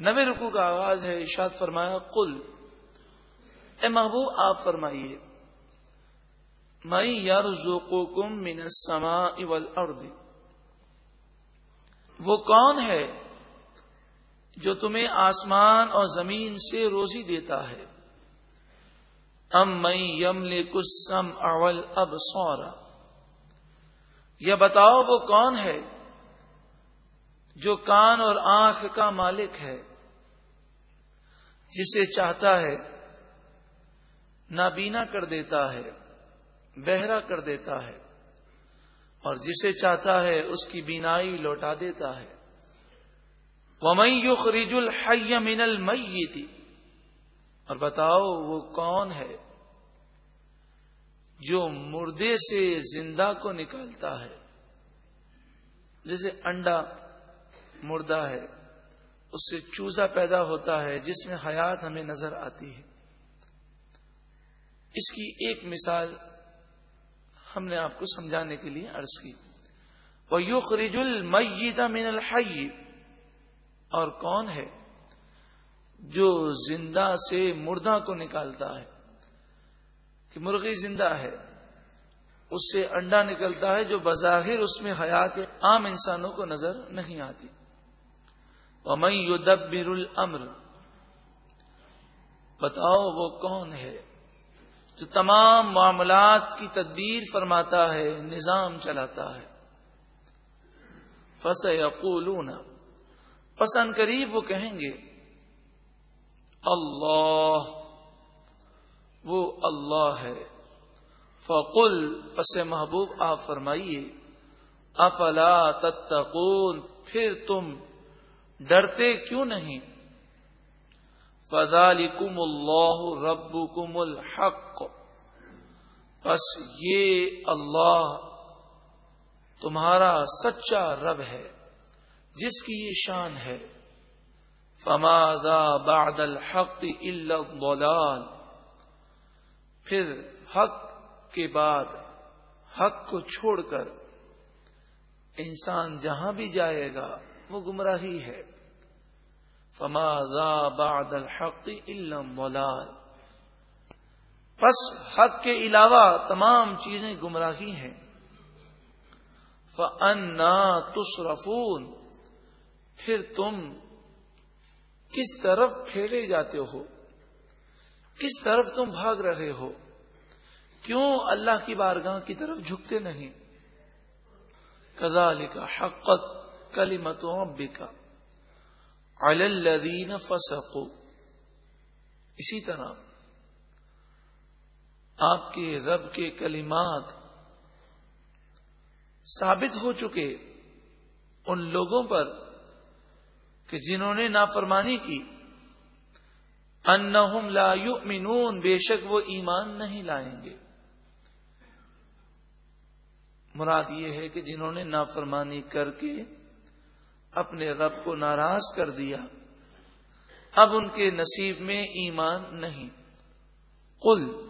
نوے رکو کا آغاز ہے، ارشاد فرمایا، قل، اے محبوب، آپ فرمائیے میں یار ذوقو کم من سما اول وہ کون ہے جو تمہیں آسمان اور زمین سے روزی دیتا ہے؟ ام میں یم لے کسم اول اب سورا یہ بتاؤ، وہ کون ہے جو کان اور آنکھ کا مالک ہے؟ جسے چاہتا ہے، نابینا کر دیتا ہے، بہرا کر دیتا ہے، اور جسے چاہتا ہے اس کی بینائی لوٹا دیتا ہے۔ وہ مئی خریج الحی من المیتی اور بتاؤ وہ کون ہے جو مردے سے زندہ کو نکالتا ہے۔ جیسے انڈا مردہ ہے۔ اس سے چوزا پیدا ہوتا ہے جس میں حیات ہمیں نظر آتی ہے۔ اس کی ایک مثال ہم نے آپ کو سمجھانے کے لیے عرض کی۔ وہ یو خریج المیتا من الحی اور کون ہے جو زندہ سے مردہ کو نکالتا ہے؟ کہ مرغی زندہ ہے۔ اس سے انڈا نکلتا ہے جو بظاہر اس میں حیات عام انسانوں کو نظر نہیں آتی۔ میں یدبر الامر۔ بتاؤ وہ کون ہے جو تمام معاملات کی تدبیر فرماتا ہے، نظام چلاتا ہے۔ فس یقولون پسند قریب وہ کہیں گے، اللہ۔ وہ اللہ ہے۔ فقل، پس محبوب آپ فرمائیے، افلا تتقون؟ پھر تم ڈرتے کیوں نہیں؟ فضالکم اللہ رب کم الحق۔ بس یہ اللہ تمہارا سچا رب ہے، جس کی یہ شان ہے۔ فمادا بعد الحق الا الضلال۔ پھر حق کے بعد، حق کو چھوڑ کر انسان جہاں بھی جائے گا وہ گمراہی ہے۔ فما بعد الحق الا پس حق کے علاوہ تمام چیزیں گمراہی ہیں۔ فنا تصرفون۔ پھر تم کس طرف پھیلے جاتے ہو؟ کس طرف تم بھاگ رہے ہو؟ کیوں اللہ کی بارگاہ کی طرف جھکتے نہیں؟ کزال کا حقت۔ کلی متوں کا الدین فسقو اسی طرح آپ کے رب کے کلمات ثابت ہو چکے ان لوگوں پر کہ جنہوں نے نافرمانی کی۔ انہم لا یؤمنون، بے شک وہ ایمان نہیں لائیں گے۔ مراد یہ ہے کہ جنہوں نے نافرمانی کر کے اپنے رب کو ناراض کر دیا۔ اب ان کے نصیب میں ایمان نہیں۔ قل،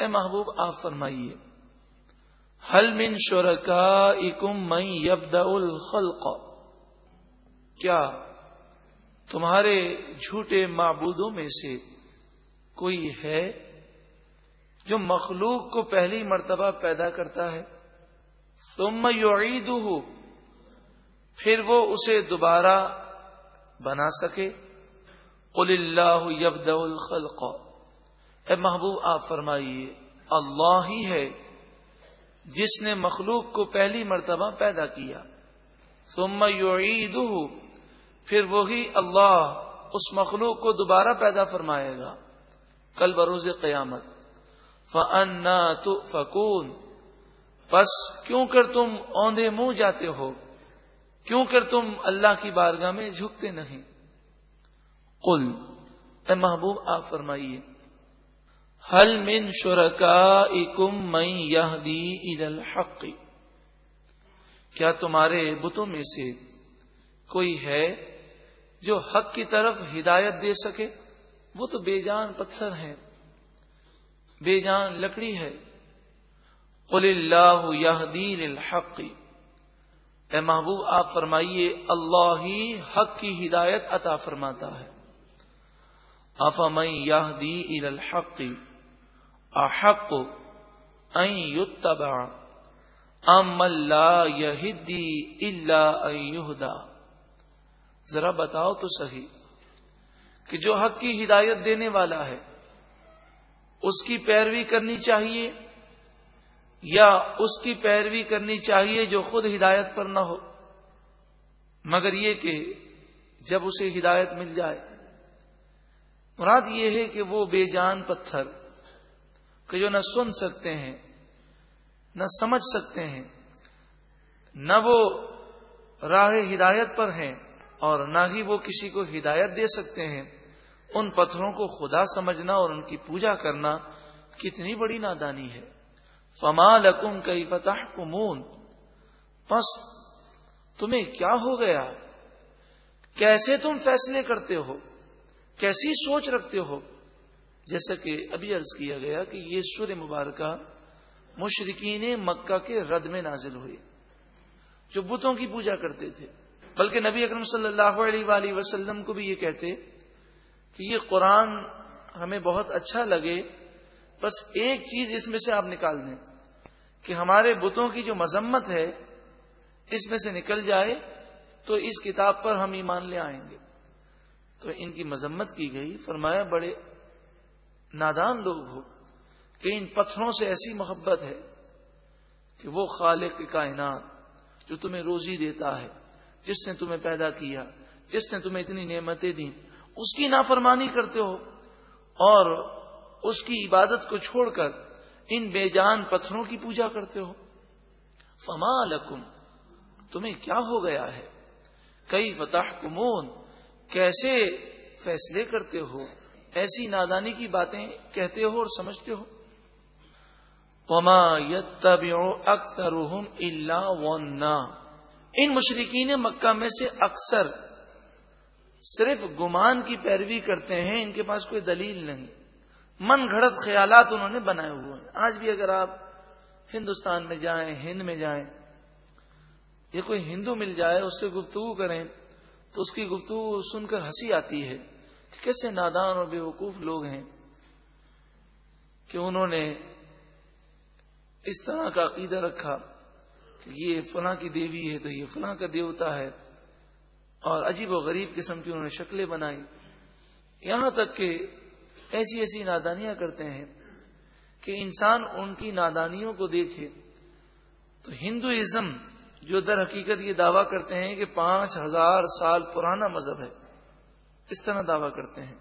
اے محبوب، آپ فرمائیے حل من شرکا اکم مئی یبد الخلق؟ کیا تمہارے جھوٹے معبودوں میں سے کوئی ہے جو مخلوق کو پہلی مرتبہ پیدا کرتا ہے؟ تم یعیدہ پھر وہ اسے دوبارہ بنا سکے۔ قل اللہ یبد الخلق۔ اے محبوب، آپ فرمائیے، اللہ ہی ہے جس نے مخلوق کو پہلی مرتبہ پیدا کیا۔ ثم یعیدہ پھر وہی اللہ اس مخلوق کو دوبارہ پیدا فرمائے گا۔ کل بروز قیامت۔ فنا تو فکون بس کیوں کر تم اوندے منہ جاتے ہو؟ کیوں کر تم اللہ کی بارگاہ میں جھکتے نہیں؟ قل، اے محبوب، آپ فرمائیے حل من شرکا اکم مئی یہ الحق؟ کیا تمہارے بتوں میں سے کوئی ہے جو حق کی طرف ہدایت دے سکے؟ وہ تو بے جان پتھر ہے بے جان لکڑی ہے۔ قل اللہ یہ الحق اے محبوب، آپ فرمائیے، اللہ ہی حق کی ہدایت عطا فرماتا ہے۔ افمئی یہ دی الحق، احق ام اللہ یہدی اللہ ذرا بتاؤ تو صحیح کہ جو حق کی ہدایت دینے والا ہے، اس کی پیروی کرنی چاہیے یا اس کی پیروی کرنی چاہیے جو خود ہدایت پر نہ ہو۔ مگر یہ کہ جب اسے ہدایت مل جائے۔ مراد یہ ہے کہ وہ بے جان پتھر کہ جو نہ سن سکتے ہیں، نہ سمجھ سکتے ہیں، نہ وہ راہ ہدایت پر ہیں اور نہ ہی وہ کسی کو ہدایت دے سکتے ہیں۔ ان پتھروں کو خدا سمجھنا اور ان کی پوجا کرنا کتنی بڑی نادانی ہے۔ فما لکم کئی فتح کمون بس تمہیں کیا ہو گیا؟ کیسے تم فیصلے کرتے ہو؟ کیسی سوچ رکھتے ہو؟ جیسا کہ ابھی عرض کیا گیا کہ یہ سور مبارکہ مشرقین مکہ کے رد میں نازل ہوئی۔ جو بتوں کی پوجا کرتے تھے۔ بلکہ نبی اکرم صلی اللہ علیہ وآلہ وسلم کو بھی یہ کہتے کہ یہ قرآن ہمیں بہت اچھا لگے۔ بس ایک چیز اس میں سے آپ نکال دیں کہ ہمارے بتوں کی جو مذمت ہے، اس میں سے نکل جائے تو اس کتاب پر ہم ایمان لے آئیں گے۔ تو ان کی مذمت کی گئی، فرمایا، بڑے نادان لوگ ہو کہ ان پتھروں سے ایسی محبت ہے کہ وہ خالق کائنات جو تمہیں روزی دیتا ہے، جس نے تمہیں پیدا کیا، جس نے تمہیں اتنی نعمتیں دی اس کی نافرمانی کرتے ہو اور اس کی عبادت کو چھوڑ کر ان بے جان پتھروں کی پوجا کرتے ہو۔ فما لکم تمہیں کیا ہو گیا ہے؟ کئی فتح کمون کیسے فیصلے کرتے ہو؟ ایسی نادانی کی باتیں کہتے ہو اور سمجھتے ہو۔ وما اکثر ان مشرقین مکہ میں سے اکثر صرف گمان کی پیروی کرتے ہیں، ان کے پاس کوئی دلیل نہیں۔ من گھڑت خیالات انہوں نے بنائے ہوئے ہیں۔ آج بھی اگر آپ ہندوستان میں جائیں، ہند میں جائیں یا کوئی ہندو مل جائے، اس سے گفتگو کریں، تو اس کی گفتگو سن کر ہنسی آتی ہے کہ کیسے نادان اور بے وقوف لوگ ہیں کہ انہوں نے اس طرح کا عقیدہ رکھا کہ یہ فلاں کی دیوی ہے تو یہ فلاں کا دیوتا ہے اور عجیب و غریب قسم کی انہوں نے شکلیں بنائی۔ یہاں تک کہ ایسی ایسی نادانیاں کرتے ہیں کہ انسان ان کی نادانیوں کو دیکھے۔ تو ہندوازم جو در حقیقت یہ دعویٰ کرتے ہیں کہ پانچ ہزار سال پرانا مذہب ہے، اس طرح دعویٰ کرتے ہیں۔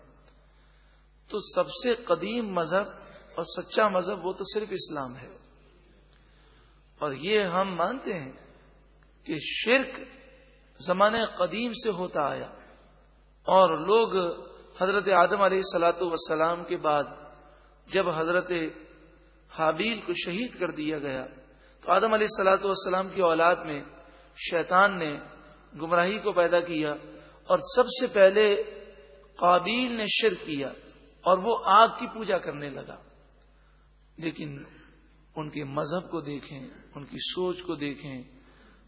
تو سب سے قدیم مذہب اور سچا مذہب وہ تو صرف اسلام ہے۔ اور یہ ہم مانتے ہیں کہ شرک زمانے قدیم سے ہوتا آیا اور لوگ حضرت آدم علیہ سلاۃ وسلام کے بعد جب حضرت حابیل کو شہید کر دیا گیا، تو آدم علیہ السلاۃ والسلام کی اولاد میں شیطان نے گمراہی کو پیدا کیا اور سب سے پہلے قابیل نے شرک کیا اور وہ آگ کی پوجا کرنے لگا۔ لیکن ان کے مذہب کو دیکھیں، ان کی سوچ کو دیکھیں،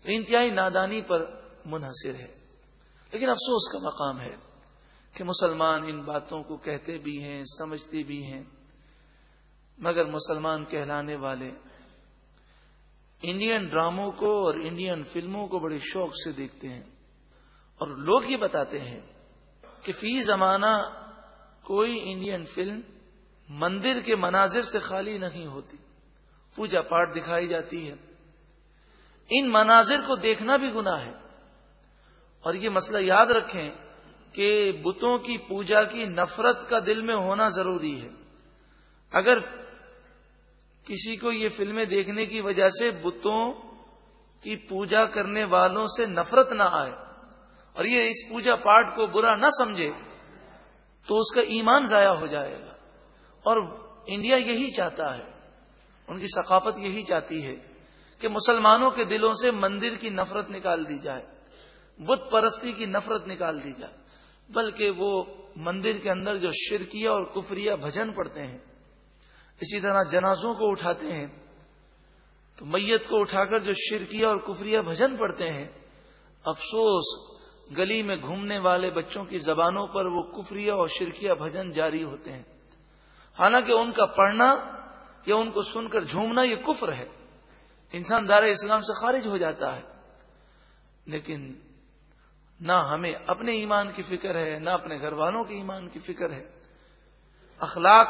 تو انتہائی نادانی پر منحصر ہے۔ لیکن افسوس کا مقام ہے۔ کہ مسلمان ان باتوں کو کہتے بھی ہیں، سمجھتے بھی ہیں۔ مگر مسلمان کہلانے والے انڈین ڈراموں کو اور انڈین فلموں کو بڑے شوق سے دیکھتے ہیں۔ اور لوگ یہ بتاتے ہیں کہ فی زمانہ کوئی انڈین فلم مندر کے مناظر سے خالی نہیں ہوتی، پوجا پاٹ دکھائی جاتی ہے۔ ان مناظر کو دیکھنا بھی گناہ ہے۔ اور یہ مسئلہ یاد رکھیں کہ بتوں کی پوجا کی نفرت کا دل میں ہونا ضروری ہے۔ اگر کسی کو یہ فلمیں دیکھنے کی وجہ سے بتوں کی پوجا کرنے والوں سے نفرت نہ آئے اور یہ اس پوجا پاٹ کو برا نہ سمجھے، تو اس کا ایمان ضائع ہو جائے گا۔ اور انڈیا یہی چاہتا ہے، ان کی ثقافت یہی چاہتی ہے کہ مسلمانوں کے دلوں سے مندر کی نفرت نکال دی جائے، بت پرستی کی نفرت نکال دی جائے۔ بلکہ وہ مندر کے اندر جو شرکیہ اور کفریہ بھجن پڑتے ہیں، اسی طرح جنازوں کو اٹھاتے ہیں۔ تو میت کو اٹھا کر جو شرکیہ اور کفریہ بھجن پڑتے ہیں، افسوس، گلی میں گھومنے والے بچوں کی زبانوں پر وہ کفریہ اور شرکیہ بھجن جاری ہوتے ہیں۔ حالانکہ ان کا پڑھنا یا ان کو سن کر جھومنا یہ کفر ہے۔ انسان دار اسلام سے خارج ہو جاتا ہے۔ لیکن نہ ہمیں اپنے ایمان کی فکر ہے، نہ اپنے گھر والوں کے ایمان کی فکر ہے۔ اخلاق،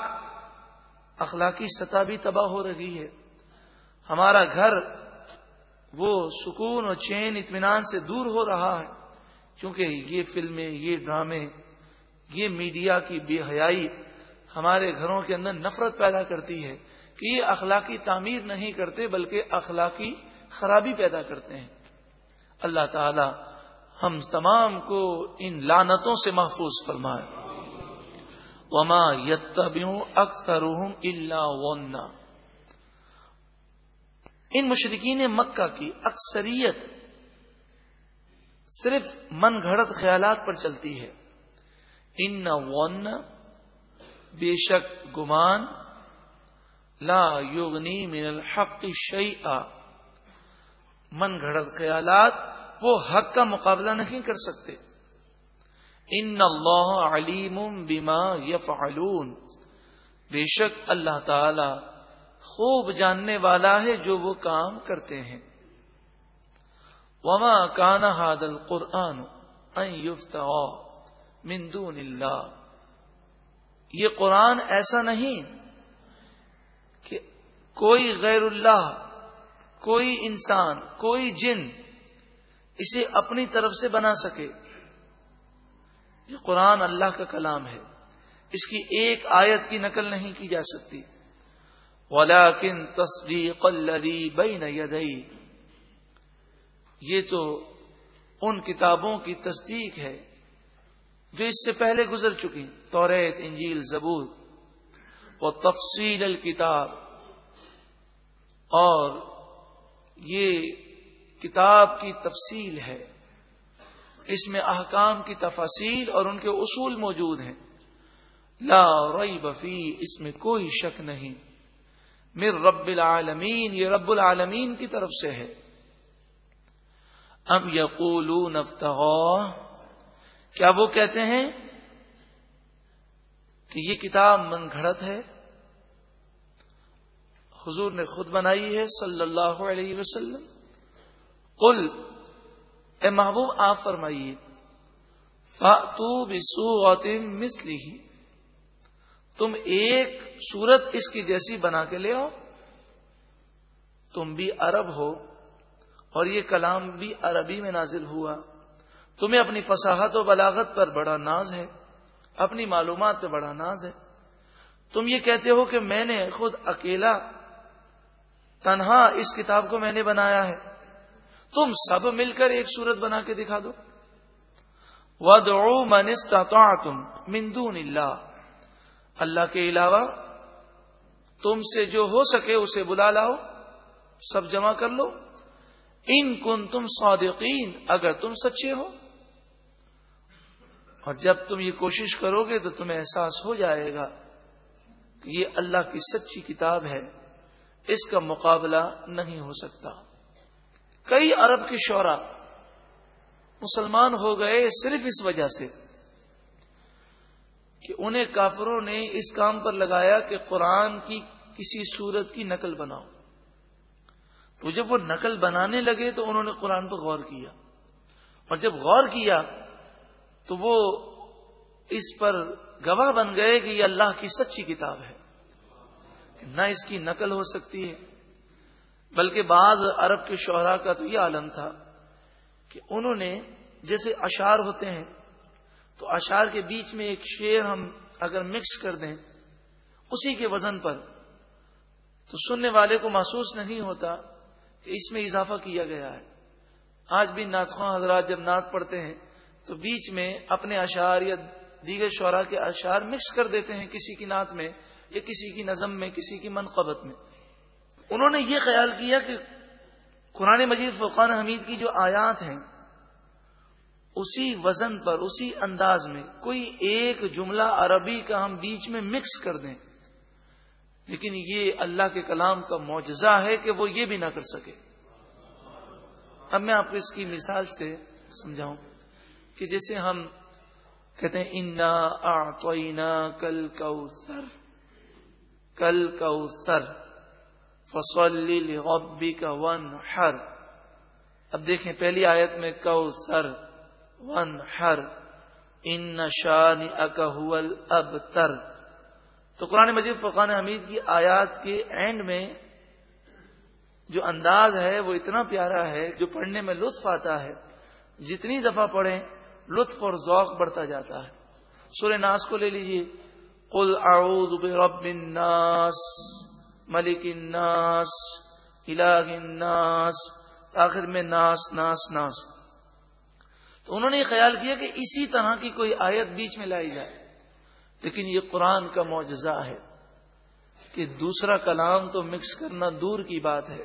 اخلاقی سطح بھی تباہ ہو رہی ہے۔ ہمارا گھر وہ سکون اور چین، اطمینان سے دور ہو رہا ہے۔ کیونکہ یہ فلمیں، یہ ڈرامے، یہ میڈیا کی بے حیائی ہمارے گھروں کے اندر نفرت پیدا کرتی ہے کہ یہ اخلاقی تعمیر نہیں کرتے، بلکہ اخلاقی خرابی پیدا کرتے ہیں۔ اللہ تعالی ہم تمام کو ان لانتوں سے محفوظ فرمائے۔ وما یتبیوں اکثر اللہ ان مشرقین مکہ کی اکثریت صرف من گھڑت خیالات پر چلتی ہے۔ ان ون بے شک گمان، لا یوگنی من الحق شعی من گھڑت خیالات وہ حق کا مقابلہ نہیں کر سکتے۔ ان اللہ علیم بما یفعلون۔ بے شک اللہ تعالی خوب جاننے والا ہے جو وہ کام کرتے ہیں۔ وما کان حاد القرآن من دون اللہ۔ یہ قرآن ایسا نہیں کہ کوئی غیر اللہ، کوئی انسان، کوئی جن اسے اپنی طرف سے بنا سکے۔ یہ قرآن اللہ کا کلام ہے۔ اس کی ایک آیت کی نقل نہیں کی جا سکتی۔ ولاکن تصدیق الذی بین یدئی یہ تو ان کتابوں کی تصدیق ہے جو اس سے پہلے گزر چکی توریت انجیل، زبور۔ و تفصیل الکتاب اور یہ کتاب کی تفصیل ہے۔ اس میں احکام کی تفاصیل اور ان کے اصول موجود ہیں۔ لا رئی بفی اس میں کوئی شک نہیں۔ مر رب العالمین، یہ رب العالمین کی طرف سے ہے۔ اب یقول کیا وہ کہتے ہیں کہ یہ کتاب من گھڑت ہے؟ حضور نے خود بنائی ہے صلی اللہ علیہ وسلم۔ قل، اے محبوب، آپ فرمائیے فاتو بسو مسلی تم ایک صورت اس کی جیسی بنا کے لے آؤ۔ تم بھی عرب ہو اور یہ کلام بھی عربی میں نازل ہوا۔ تمہیں اپنی فصاحت و بلاغت پر بڑا ناز ہے، اپنی معلومات پہ بڑا ناز ہے۔ تم یہ کہتے ہو کہ میں نے خود اکیلا تنہا اس کتاب کو میں نے بنایا ہے۔ تم سب مل کر ایک صورت بنا کے دکھا دو۔ ودعو من استطعتم من دون اللہ اللہ کے علاوہ تم سے جو ہو سکے اسے بلا لاؤ، سب جمع کر لو۔ ان کن تم صادقین، اگر تم سچے ہو۔ اور جب تم یہ کوشش کرو گے تو تمہیں احساس ہو جائے گا کہ یہ اللہ کی سچی کتاب ہے۔ اس کا مقابلہ نہیں ہو سکتا۔ کئی عرب کے شعرا مسلمان ہو گئے صرف اس وجہ سے کہ انہیں کافروں نے اس کام پر لگایا کہ قرآن کی کسی صورت کی نقل بناؤ۔ تو جب وہ نقل بنانے لگے تو انہوں نے قرآن پر غور کیا۔ اور جب غور کیا تو وہ اس پر گواہ بن گئے کہ یہ اللہ کی سچی کتاب ہے نہ اس کی نقل ہو سکتی ہے۔ بلکہ بعض عرب کے شعراء کا تو یہ عالم تھا کہ انہوں نے جیسے اشار ہوتے ہیں، تو اشار کے بیچ میں ایک شعر ہم اگر مکس کر دیں اسی کے وزن پر، تو سننے والے کو محسوس نہیں ہوتا کہ اس میں اضافہ کیا گیا ہے۔ آج بھی ناطخواں حضرات جب نعت پڑھتے ہیں، تو بیچ میں اپنے اشعار یا دیگر شعراء کے اشعار مکس کر دیتے ہیں کسی کی نعت میں یا کسی کی نظم میں، کسی کی منقبت میں۔ انہوں نے یہ خیال کیا کہ قرآن مجید فقان حمید کی جو آیات ہیں، اسی وزن پر، اسی انداز میں، کوئی ایک جملہ عربی کا ہم بیچ میں مکس کر دیں۔ لیکن یہ اللہ کے کلام کا معجزہ ہے کہ وہ یہ بھی نہ کر سکے۔ اب میں آپ کو اس کی مثال سے سمجھاؤں کہ جیسے ہم کہتے ہیں، انا آنا کل کوثر کل کوثر۔ فصلی غبی کا ون ہر اب دیکھیں، پہلی آیت میں کوثر ون ہر ان نشان اکہول اب تر تو قرآن مجید فقان حمید کی آیات کے اینڈ میں جو انداز ہے، وہ اتنا پیارا ہے، جو پڑھنے میں لطف آتا ہے۔ جتنی دفعہ پڑھیں، لطف اور ذوق بڑھتا جاتا ہے۔ سورہ ناس کو لے لیجیے قل اعوذ برب الناس۔ ملک الناس، الہ الناس، آخر میں ناس ناس ناس۔ تو انہوں نے یہ خیال کیا کہ اسی طرح کی کوئی آیت بیچ میں لائی جائے۔ لیکن یہ قرآن کا معجزہ ہے کہ دوسرا کلام تو مکس کرنا دور کی بات ہے۔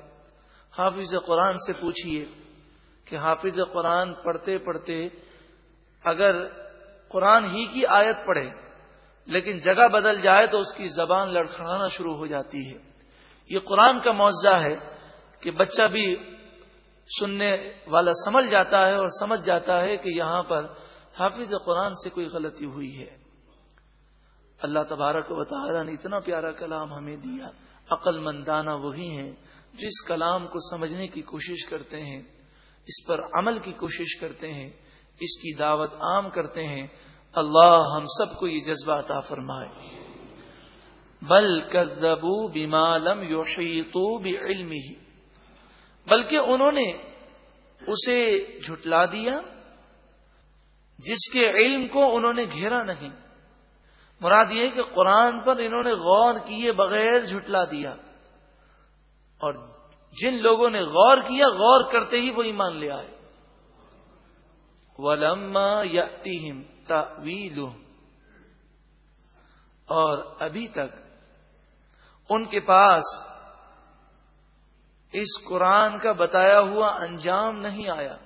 حافظ قرآن سے پوچھئے کہ حافظ قرآن پڑھتے پڑھتے اگر قرآن ہی کی آیت پڑھے، لیکن جگہ بدل جائے تو اس کی زبان لڑکھڑانا شروع ہو جاتی ہے۔ یہ قرآن کا معاوضہ ہے کہ بچہ بھی سننے والا سمجھ جاتا ہے اور سمجھ جاتا ہے کہ یہاں پر حافظ قرآن سے کوئی غلطی ہوئی ہے۔ اللہ تبارک و تعالیٰ نے اتنا پیارا کلام ہمیں دیا۔ عقل مندانہ وہی ہیں جو اس کلام کو سمجھنے کی کوشش کرتے ہیں، اس پر عمل کی کوشش کرتے ہیں، اس کی دعوت عام کرتے ہیں۔ اللہ ہم سب کو یہ جذبہ عطا فرمائے۔ بل کذبو بمالم یوشیتو بعلم ہی بلکہ انہوں نے اسے جھٹلا دیا جس کے علم کو انہوں نے گھیرا نہیں. مراد یہ کہ قرآن پر انہوں نے غور کیے بغیر جھٹلا دیا اور جن لوگوں نے غور کیا غور کرتے ہی وہ ایمان لے آئے. ولما یا اور ابھی تک ان کے پاس اس قرآن کا بتایا ہوا انجام نہیں آیا۔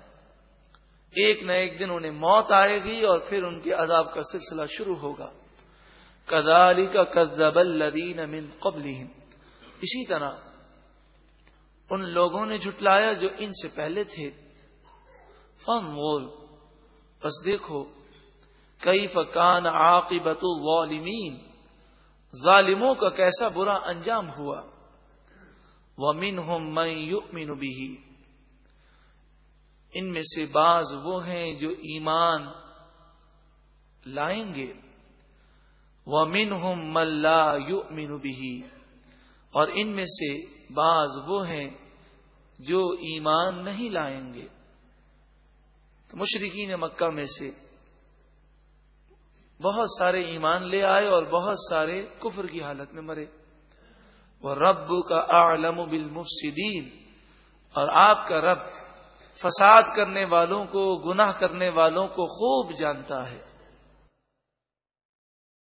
ایک نہ ایک دن انہیں موت آئے گی اور پھر ان کے عذاب کا سلسلہ شروع ہوگا۔ کدالی کا کزب الدین امن قبل اسی طرح ان لوگوں نے جھٹلایا جو ان سے پہلے تھے۔ فن مول بس دیکھو کئی فکان عاقبت الظالمین؟ ظالموں کا کیسا برا انجام ہوا؟ وہ من ہوں میں بھی ان میں سے بعض وہ ہیں جو ایمان لائیں گے۔ وہ من ہوں ملا یو بھی اور ان میں سے بعض وہ ہیں جو ایمان نہیں لائیں گے۔ تو مشرقین مکہ میں سے بہت سارے ایمان لے آئے اور بہت سارے کفر کی حالت میں مرے۔ وہ رب کا عالم بالمفسدین اور آپ کا رب فساد کرنے والوں کو، گناہ کرنے والوں کو خوب جانتا ہے۔